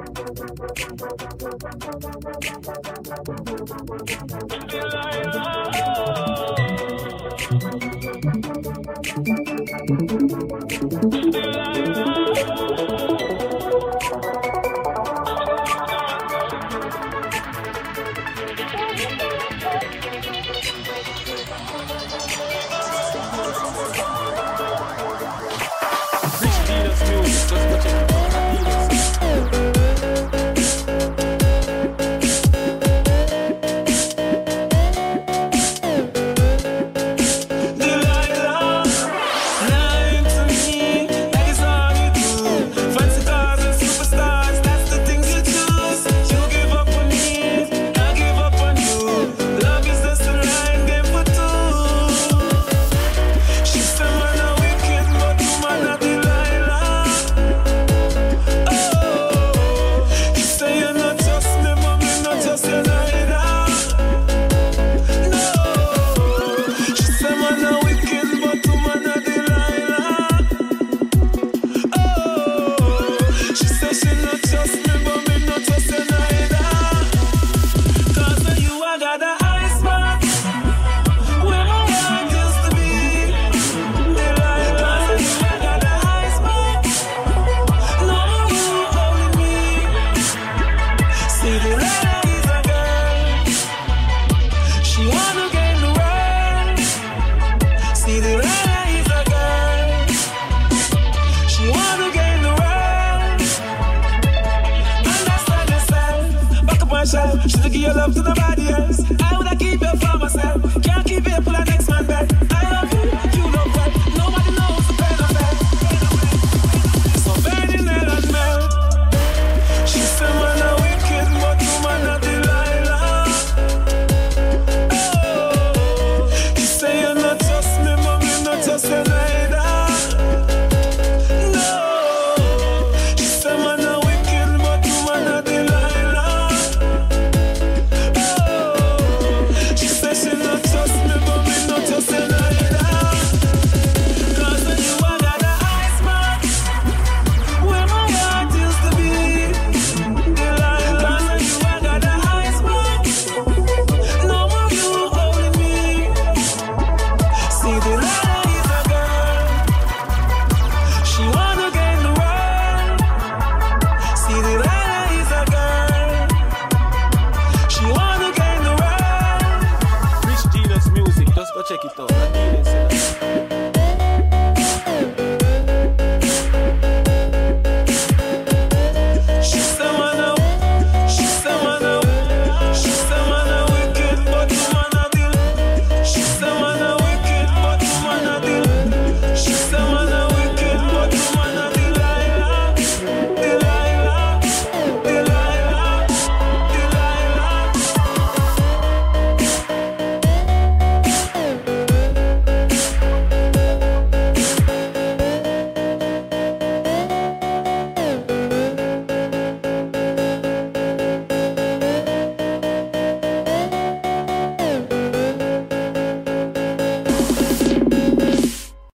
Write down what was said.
myself. Should I give your love to nobody else? coche quitó.